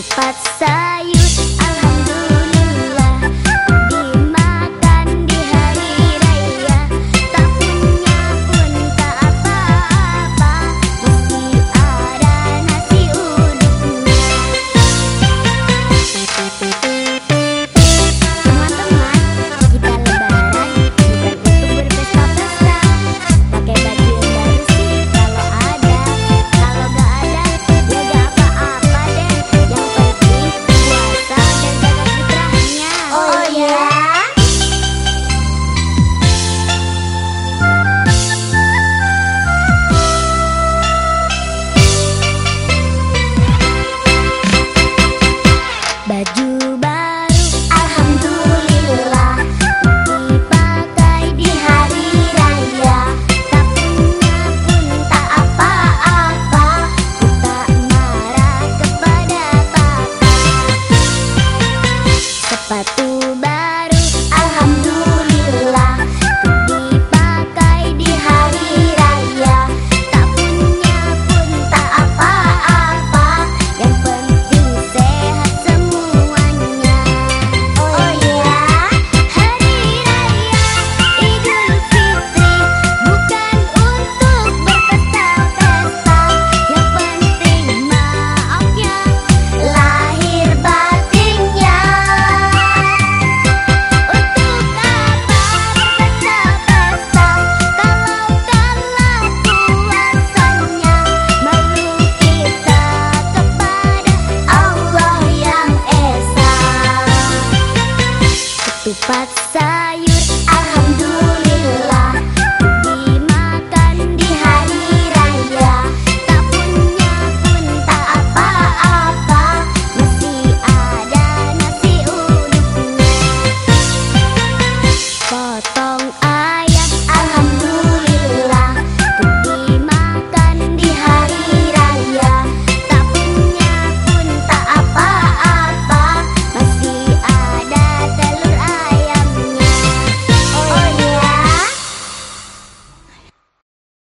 Рассыпаться さ